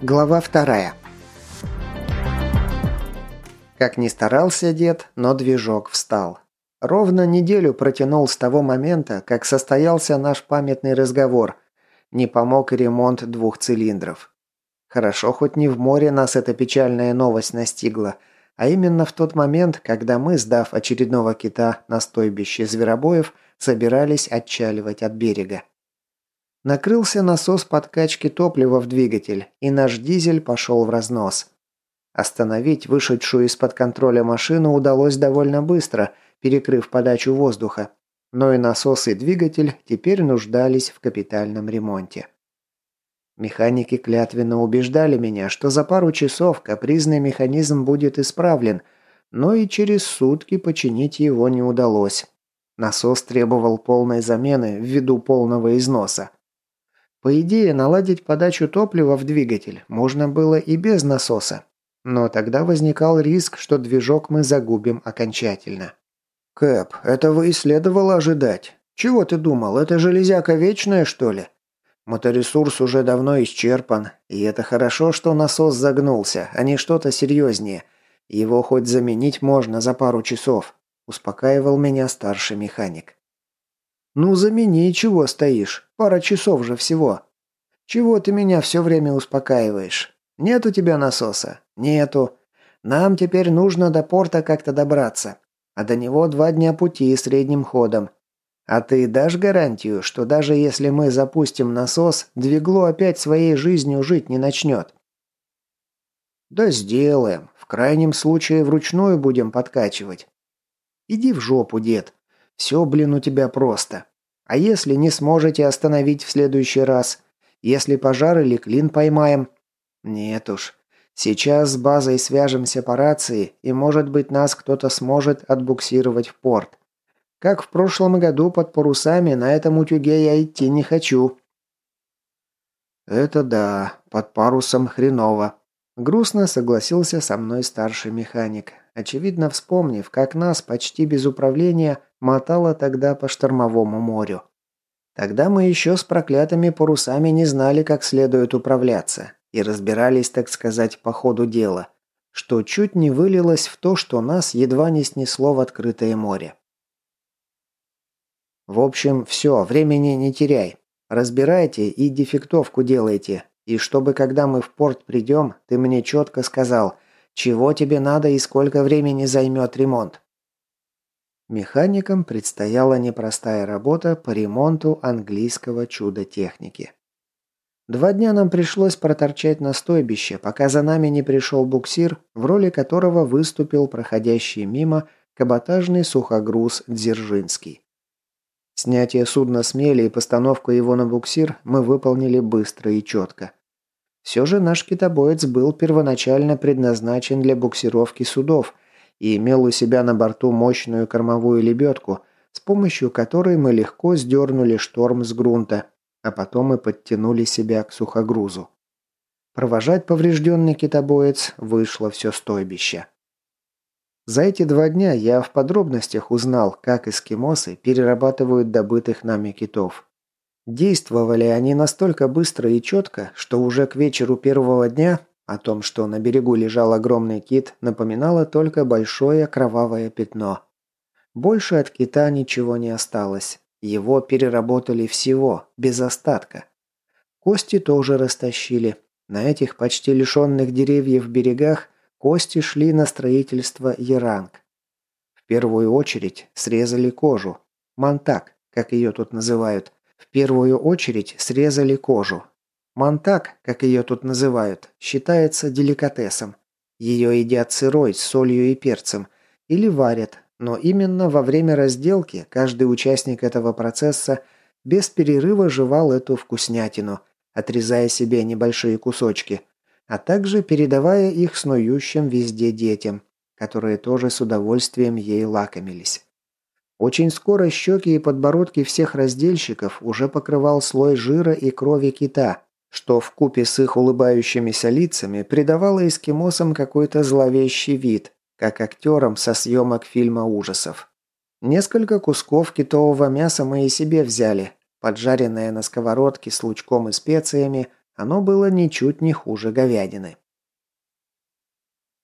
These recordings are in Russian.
Глава вторая. Как ни старался дед, но движок встал. Ровно неделю протянул с того момента, как состоялся наш памятный разговор. Не помог и ремонт двух цилиндров. Хорошо, хоть не в море нас эта печальная новость настигла, а именно в тот момент, когда мы, сдав очередного кита на стойбище зверобоев, собирались отчаливать от берега. Накрылся насос подкачки топлива в двигатель, и наш дизель пошел в разнос. Остановить вышедшую из-под контроля машину удалось довольно быстро, перекрыв подачу воздуха, но и насос и двигатель теперь нуждались в капитальном ремонте. Механики клятвенно убеждали меня, что за пару часов капризный механизм будет исправлен, но и через сутки починить его не удалось. Насос требовал полной замены ввиду полного износа. По идее, наладить подачу топлива в двигатель можно было и без насоса. Но тогда возникал риск, что движок мы загубим окончательно. «Кэп, этого и следовало ожидать. Чего ты думал, это железяка вечная, что ли?» Моторесурс уже давно исчерпан, и это хорошо, что насос загнулся, а не что-то серьезнее. Его хоть заменить можно за пару часов», – успокаивал меня старший механик. «Ну, замени, чего стоишь? Пара часов же всего. Чего ты меня все время успокаиваешь? Нет у тебя насоса? Нету. Нам теперь нужно до порта как-то добраться. А до него два дня пути средним ходом. А ты дашь гарантию, что даже если мы запустим насос, двигло опять своей жизнью жить не начнет? Да сделаем. В крайнем случае вручную будем подкачивать. Иди в жопу, дед. Все, блин, у тебя просто. А если не сможете остановить в следующий раз? Если пожар или клин поймаем? Нет уж. Сейчас с базой свяжемся по рации, и, может быть, нас кто-то сможет отбуксировать в порт. Как в прошлом году под парусами, на этом утюге я идти не хочу. Это да, под парусом хреново. Грустно согласился со мной старший механик, очевидно вспомнив, как нас почти без управления мотало тогда по штормовому морю. Тогда мы еще с проклятыми парусами не знали, как следует управляться, и разбирались, так сказать, по ходу дела, что чуть не вылилось в то, что нас едва не снесло в открытое море. В общем, все, времени не теряй. Разбирайте и дефектовку делайте, и чтобы, когда мы в порт придем, ты мне четко сказал, чего тебе надо и сколько времени займет ремонт. Механикам предстояла непростая работа по ремонту английского чуда техники. Два дня нам пришлось проторчать на стойбище, пока за нами не пришел буксир, в роли которого выступил проходящий мимо каботажный сухогруз Дзержинский. Снятие судна с мели и постановку его на буксир мы выполнили быстро и четко. Все же наш китобоец был первоначально предназначен для буксировки судов и имел у себя на борту мощную кормовую лебедку, с помощью которой мы легко сдернули шторм с грунта, а потом и подтянули себя к сухогрузу. Провожать поврежденный китобоец вышло все стойбище. За эти два дня я в подробностях узнал, как эскимосы перерабатывают добытых нами китов. Действовали они настолько быстро и четко, что уже к вечеру первого дня о том, что на берегу лежал огромный кит, напоминало только большое кровавое пятно. Больше от кита ничего не осталось. Его переработали всего, без остатка. Кости тоже растащили. На этих почти лишенных деревьев берегах кости шли на строительство еранг. В первую очередь срезали кожу. Мантак, как ее тут называют, в первую очередь срезали кожу. Мантак, как ее тут называют, считается деликатесом. Ее едят сырой с солью и перцем или варят, но именно во время разделки каждый участник этого процесса без перерыва жевал эту вкуснятину, отрезая себе небольшие кусочки, а также передавая их снующим везде детям, которые тоже с удовольствием ей лакомились. Очень скоро щеки и подбородки всех раздельщиков уже покрывал слой жира и крови кита, что в купе с их улыбающимися лицами придавало эскимосам какой-то зловещий вид, как актерам со съемок фильма ужасов. Несколько кусков китового мяса мы и себе взяли, поджаренное на сковородке с лучком и специями, Оно было ничуть не хуже говядины.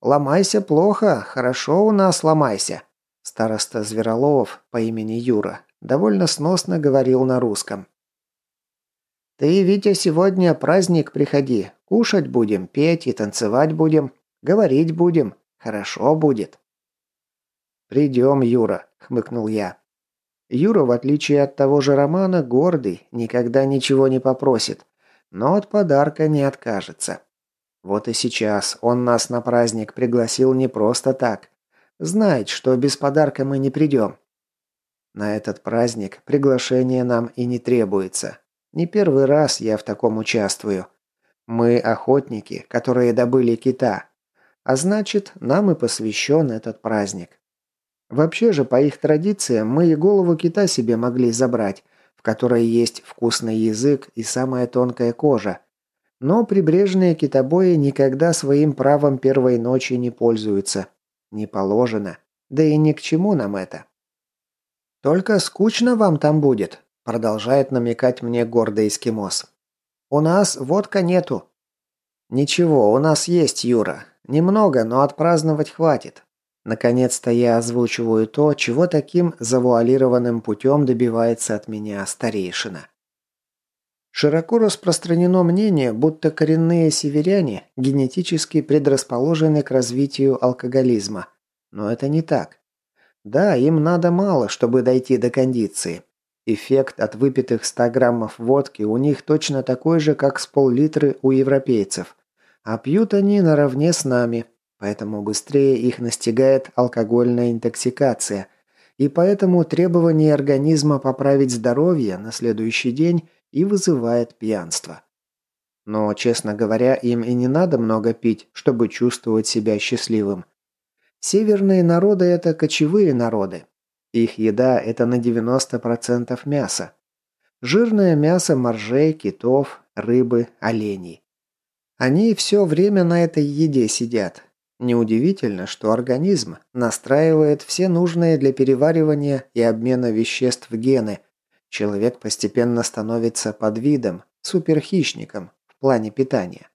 «Ломайся плохо, хорошо у нас ломайся», Староста Зверолов по имени Юра довольно сносно говорил на русском. «Ты, Витя, сегодня праздник приходи. Кушать будем, петь и танцевать будем. Говорить будем. Хорошо будет». «Придем, Юра», — хмыкнул я. Юра, в отличие от того же Романа, гордый, никогда ничего не попросит, но от подарка не откажется. Вот и сейчас он нас на праздник пригласил не просто так. Знает, что без подарка мы не придем. На этот праздник приглашение нам и не требуется. Не первый раз я в таком участвую. Мы охотники, которые добыли кита. А значит, нам и посвящен этот праздник. Вообще же, по их традициям, мы и голову кита себе могли забрать, в которой есть вкусный язык и самая тонкая кожа. Но прибрежные китобои никогда своим правом первой ночи не пользуются. Не положено. Да и ни к чему нам это. «Только скучно вам там будет», – продолжает намекать мне гордый эскимос. «У нас водка нету». «Ничего, у нас есть, Юра. Немного, но отпраздновать хватит. Наконец-то я озвучиваю то, чего таким завуалированным путем добивается от меня старейшина. Широко распространено мнение, будто коренные северяне генетически предрасположены к развитию алкоголизма. Но это не так. Да, им надо мало, чтобы дойти до кондиции. Эффект от выпитых 100 граммов водки у них точно такой же, как с пол-литры у европейцев. А пьют они наравне с нами, поэтому быстрее их настигает алкогольная интоксикация. И поэтому требование организма поправить здоровье на следующий день и вызывает пьянство. Но, честно говоря, им и не надо много пить, чтобы чувствовать себя счастливым. Северные народы – это кочевые народы. Их еда – это на 90% мясо. Жирное мясо моржей, китов, рыбы, оленей. Они все время на этой еде сидят. Неудивительно, что организм настраивает все нужные для переваривания и обмена веществ гены – Человек постепенно становится подвидом, суперхищником в плане питания.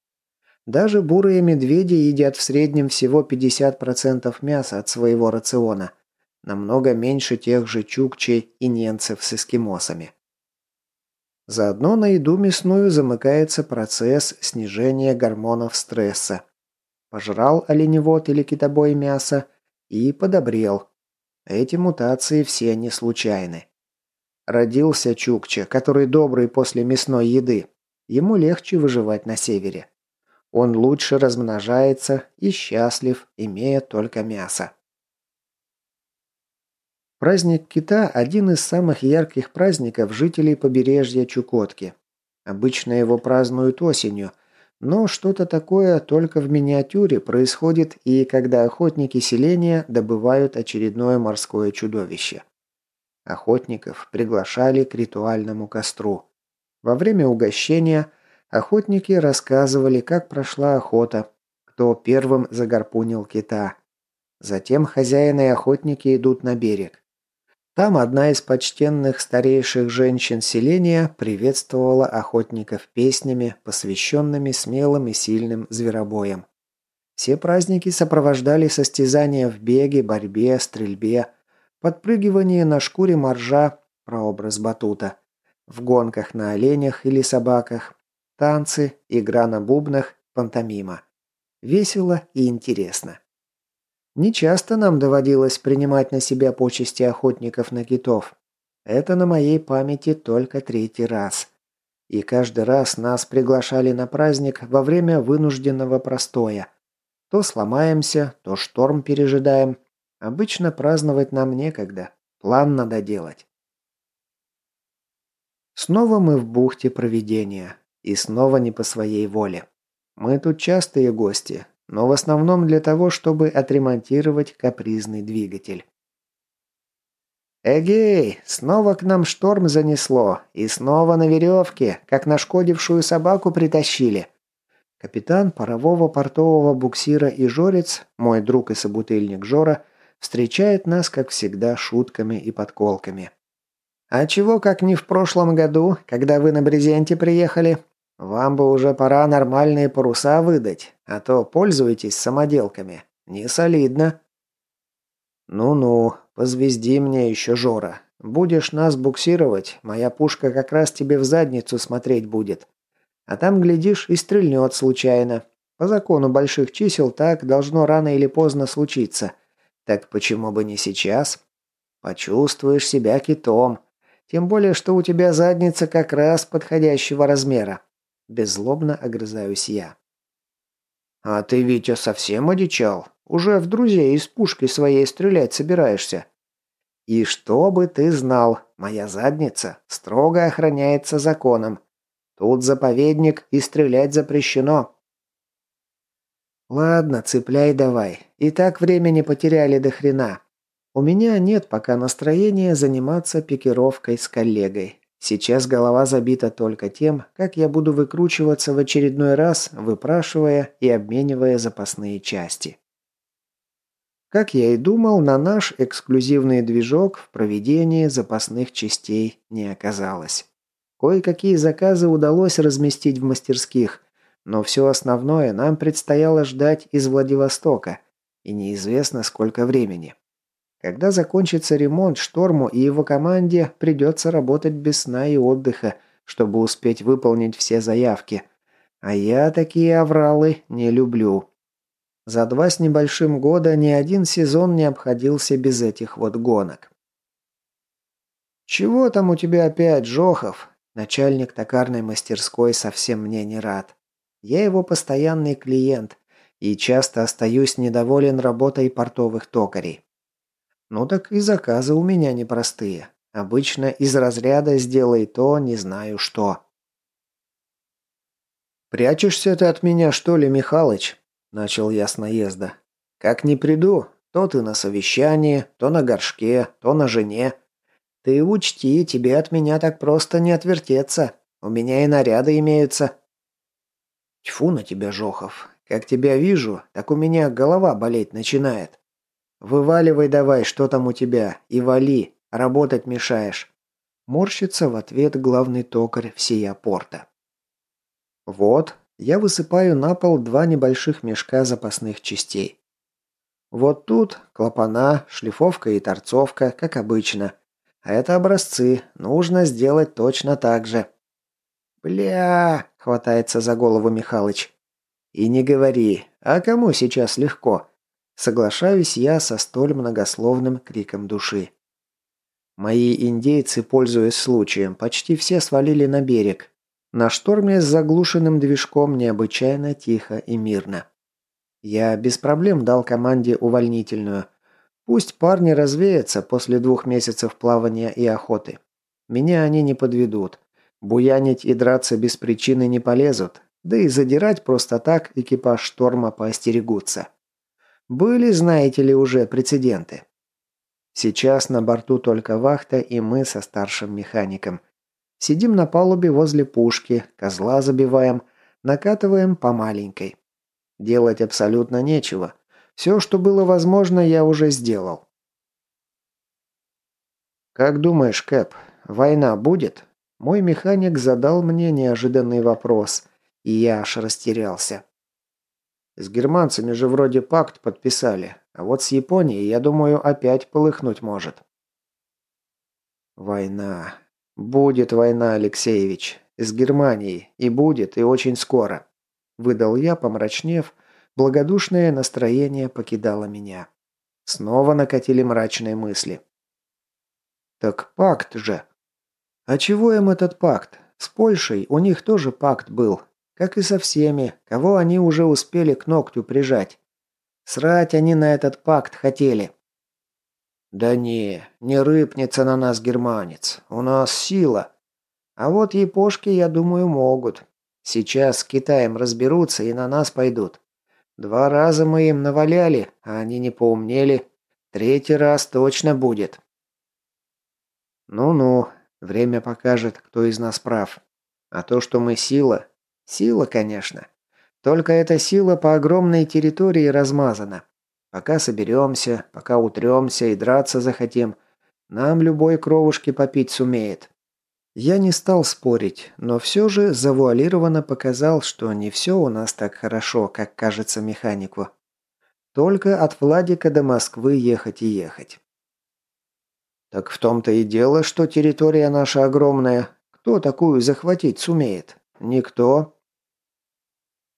Даже бурые медведи едят в среднем всего 50% мяса от своего рациона, намного меньше тех же чукчей и ненцев с эскимосами. Заодно на еду мясную замыкается процесс снижения гормонов стресса. Пожрал оленевод или китобой мясо и подобрел. Эти мутации все не случайны. Родился Чукча, который добрый после мясной еды. Ему легче выживать на севере. Он лучше размножается и счастлив, имея только мясо. Праздник кита – один из самых ярких праздников жителей побережья Чукотки. Обычно его празднуют осенью, но что-то такое только в миниатюре происходит и когда охотники селения добывают очередное морское чудовище. Охотников приглашали к ритуальному костру. Во время угощения охотники рассказывали, как прошла охота, кто первым загарпунил кита. Затем хозяины и охотники идут на берег. Там одна из почтенных старейших женщин селения приветствовала охотников песнями, посвященными смелым и сильным зверобоям. Все праздники сопровождали состязания в беге, борьбе, стрельбе, Подпрыгивание на шкуре моржа – прообраз батута. В гонках на оленях или собаках. Танцы, игра на бубнах, пантомима. Весело и интересно. Нечасто нам доводилось принимать на себя почести охотников на китов. Это на моей памяти только третий раз. И каждый раз нас приглашали на праздник во время вынужденного простоя. То сломаемся, то шторм пережидаем, Обычно праздновать нам некогда. План надо делать. Снова мы в бухте проведения. И снова не по своей воле. Мы тут частые гости, но в основном для того, чтобы отремонтировать капризный двигатель. «Эгей! Снова к нам шторм занесло, и снова на веревке, как нашкодившую собаку притащили». Капитан парового портового буксира и Жорец, мой друг и собутыльник Жора, встречает нас, как всегда, шутками и подколками. «А чего, как не в прошлом году, когда вы на брезенте приехали? Вам бы уже пора нормальные паруса выдать, а то пользуетесь самоделками. Не солидно». «Ну-ну, позвезди мне еще, Жора. Будешь нас буксировать, моя пушка как раз тебе в задницу смотреть будет. А там, глядишь, и стрельнет случайно. По закону больших чисел так должно рано или поздно случиться. Так почему бы не сейчас? Почувствуешь себя китом. Тем более, что у тебя задница как раз подходящего размера. Беззлобно огрызаюсь я. «А ты, Витя, совсем одичал? Уже в друзей из пушки своей стрелять собираешься?» «И чтобы ты знал, моя задница строго охраняется законом. Тут заповедник и стрелять запрещено». «Ладно, цепляй давай. И так времени потеряли до хрена. У меня нет пока настроения заниматься пикировкой с коллегой. Сейчас голова забита только тем, как я буду выкручиваться в очередной раз, выпрашивая и обменивая запасные части. Как я и думал, на наш эксклюзивный движок в проведении запасных частей не оказалось. Кое-какие заказы удалось разместить в мастерских, но все основное нам предстояло ждать из Владивостока, и неизвестно сколько времени. Когда закончится ремонт, Шторму и его команде придется работать без сна и отдыха, чтобы успеть выполнить все заявки. А я такие авралы не люблю. За два с небольшим года ни один сезон не обходился без этих вот гонок. «Чего там у тебя опять, Жохов?» Начальник токарной мастерской совсем мне не рад. Я его постоянный клиент и часто остаюсь недоволен работой портовых токарей. Ну так и заказы у меня непростые. Обычно из разряда «сделай то, не знаю что». «Прячешься ты от меня, что ли, Михалыч?» – начал я с наезда. «Как не приду, то ты на совещании, то на горшке, то на жене. Ты учти, тебе от меня так просто не отвертеться. У меня и наряды имеются». «Тьфу на тебя, Жохов. Как тебя вижу, так у меня голова болеть начинает. «Вываливай давай, что там у тебя, и вали, работать мешаешь». Морщится в ответ главный токарь всея порта. «Вот, я высыпаю на пол два небольших мешка запасных частей. Вот тут клапана, шлифовка и торцовка, как обычно. А это образцы, нужно сделать точно так же». «Бля!» — хватается за голову Михалыч. «И не говори, а кому сейчас легко? Соглашаюсь я со столь многословным криком души. Мои индейцы, пользуясь случаем, почти все свалили на берег. На шторме с заглушенным движком необычайно тихо и мирно. Я без проблем дал команде увольнительную. Пусть парни развеются после двух месяцев плавания и охоты. Меня они не подведут. Буянить и драться без причины не полезут. Да и задирать просто так экипаж шторма поостерегутся. Были, знаете ли, уже прецеденты. Сейчас на борту только вахта и мы со старшим механиком. Сидим на палубе возле пушки, козла забиваем, накатываем по маленькой. Делать абсолютно нечего. Все, что было возможно, я уже сделал. «Как думаешь, Кэп, война будет?» Мой механик задал мне неожиданный вопрос, и я аж растерялся. С германцами же вроде пакт подписали, а вот с Японией, я думаю, опять полыхнуть может. Война. Будет война, Алексеевич. С Германией. И будет, и очень скоро. Выдал я, помрачнев. Благодушное настроение покидало меня. Снова накатили мрачные мысли. Так пакт же. А чего им этот пакт? С Польшей у них тоже пакт был, как и со всеми, кого они уже успели к ногтю прижать. Срать они на этот пакт хотели. Да не, не рыпнется на нас германец. У нас сила. А вот япошки, я думаю, могут. Сейчас с Китаем разберутся и на нас пойдут. Два раза мы им наваляли, а они не поумнели. Третий раз точно будет. Ну-ну, время покажет, кто из нас прав. А то, что мы сила, Сила, конечно. Только эта сила по огромной территории размазана. Пока соберемся, пока утремся и драться захотим, нам любой кровушки попить сумеет. Я не стал спорить, но все же завуалированно показал, что не все у нас так хорошо, как кажется механику. Только от Владика до Москвы ехать и ехать. Так в том-то и дело, что территория наша огромная. Кто такую захватить сумеет? Никто.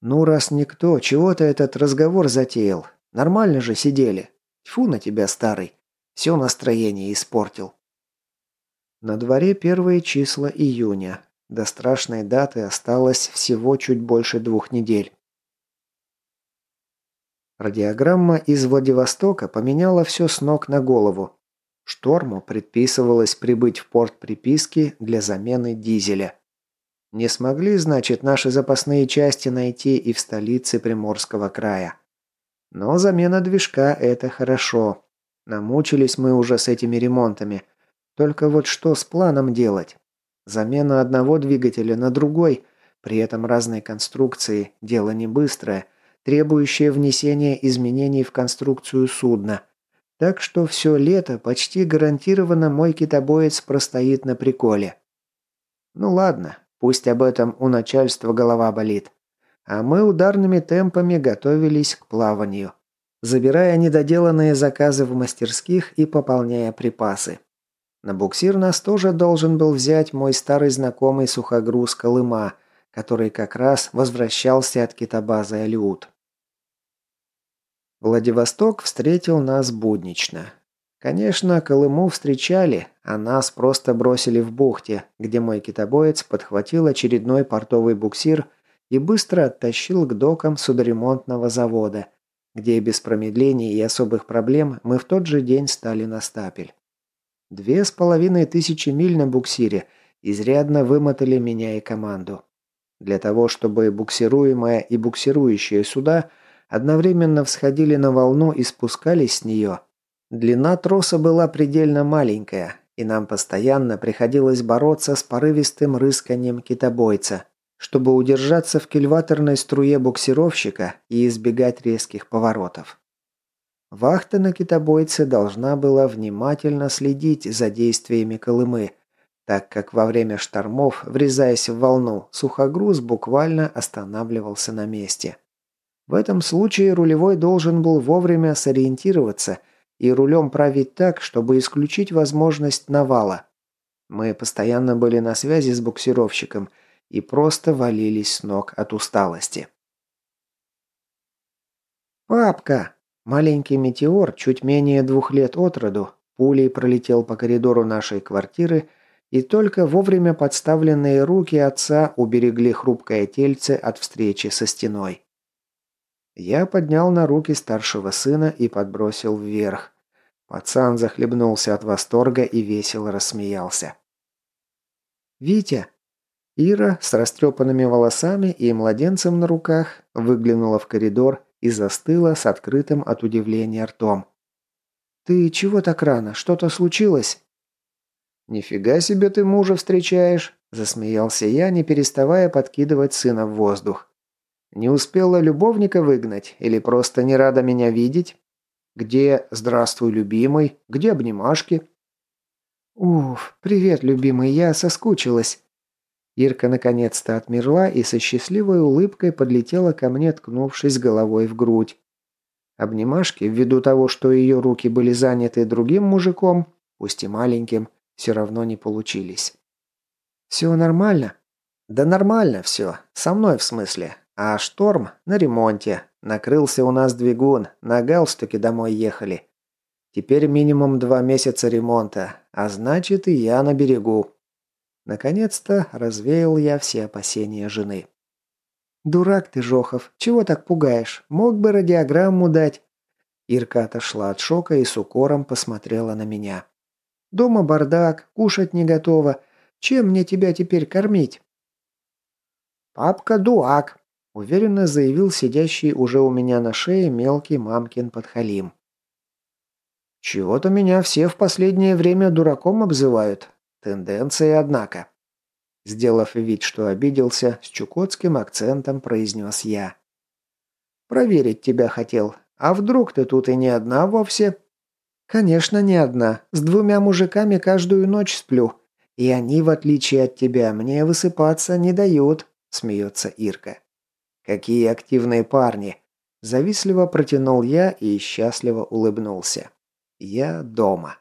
Ну, раз никто, чего ты этот разговор затеял? Нормально же сидели. Тьфу на тебя, старый. Все настроение испортил. На дворе первые числа июня. До страшной даты осталось всего чуть больше двух недель. Радиограмма из Владивостока поменяла все с ног на голову. Шторму предписывалось прибыть в порт приписки для замены дизеля. Не смогли, значит, наши запасные части найти и в столице Приморского края. Но замена движка – это хорошо. Намучились мы уже с этими ремонтами. Только вот что с планом делать? Замена одного двигателя на другой, при этом разной конструкции, дело не быстрое, требующее внесения изменений в конструкцию судна. Так что все лето почти гарантированно мой китобоец простоит на приколе. Ну ладно, пусть об этом у начальства голова болит. А мы ударными темпами готовились к плаванию, забирая недоделанные заказы в мастерских и пополняя припасы. На буксир нас тоже должен был взять мой старый знакомый сухогруз Колыма, который как раз возвращался от китобазы Алиут. Владивосток встретил нас буднично. Конечно, Колыму встречали, а нас просто бросили в бухте, где мой китобоец подхватил очередной портовый буксир и быстро оттащил к докам судоремонтного завода, где без промедлений и особых проблем мы в тот же день стали на стапель. Две с половиной тысячи миль на буксире изрядно вымотали меня и команду. Для того, чтобы буксируемая и буксирующие суда одновременно всходили на волну и спускались с нее, длина троса была предельно маленькая, и нам постоянно приходилось бороться с порывистым рысканием китобойца, чтобы удержаться в кильваторной струе буксировщика и избегать резких поворотов. Вахта на китобойце должна была внимательно следить за действиями Колымы, так как во время штормов, врезаясь в волну, сухогруз буквально останавливался на месте. В этом случае рулевой должен был вовремя сориентироваться и рулем править так, чтобы исключить возможность навала. Мы постоянно были на связи с буксировщиком и просто валились с ног от усталости. «Папка!» Маленький метеор, чуть менее двух лет от роду, пулей пролетел по коридору нашей квартиры, и только вовремя подставленные руки отца уберегли хрупкое тельце от встречи со стеной. Я поднял на руки старшего сына и подбросил вверх. Пацан захлебнулся от восторга и весело рассмеялся. «Витя!» Ира с растрепанными волосами и младенцем на руках выглянула в коридор и застыла с открытым от удивления ртом. «Ты чего так рано? Что-то случилось?» «Нифига себе ты мужа встречаешь!» – засмеялся я, не переставая подкидывать сына в воздух. «Не успела любовника выгнать или просто не рада меня видеть? Где «Здравствуй, любимый», где обнимашки?» «Уф, привет, любимый, я соскучилась», Ирка наконец-то отмерла и со счастливой улыбкой подлетела ко мне, ткнувшись головой в грудь. Обнимашки, ввиду того, что ее руки были заняты другим мужиком, пусть и маленьким, все равно не получились. «Все нормально?» «Да нормально все. Со мной в смысле. А шторм на ремонте. Накрылся у нас двигун, на галстуке домой ехали. Теперь минимум два месяца ремонта, а значит и я на берегу. Наконец-то развеял я все опасения жены. «Дурак ты, Жохов, чего так пугаешь? Мог бы радиограмму дать». Ирка отошла от шока и с укором посмотрела на меня. «Дома бардак, кушать не готово. Чем мне тебя теперь кормить?» «Папка дуак», – уверенно заявил сидящий уже у меня на шее мелкий мамкин подхалим. «Чего-то меня все в последнее время дураком обзывают. Тенденция, однако. Сделав вид, что обиделся, с чукотским акцентом произнес я. «Проверить тебя хотел. А вдруг ты тут и не одна вовсе?» «Конечно, не одна. С двумя мужиками каждую ночь сплю. И они, в отличие от тебя, мне высыпаться не дают», – смеется Ирка. «Какие активные парни!» Завистливо протянул я и счастливо улыбнулся. «Я дома».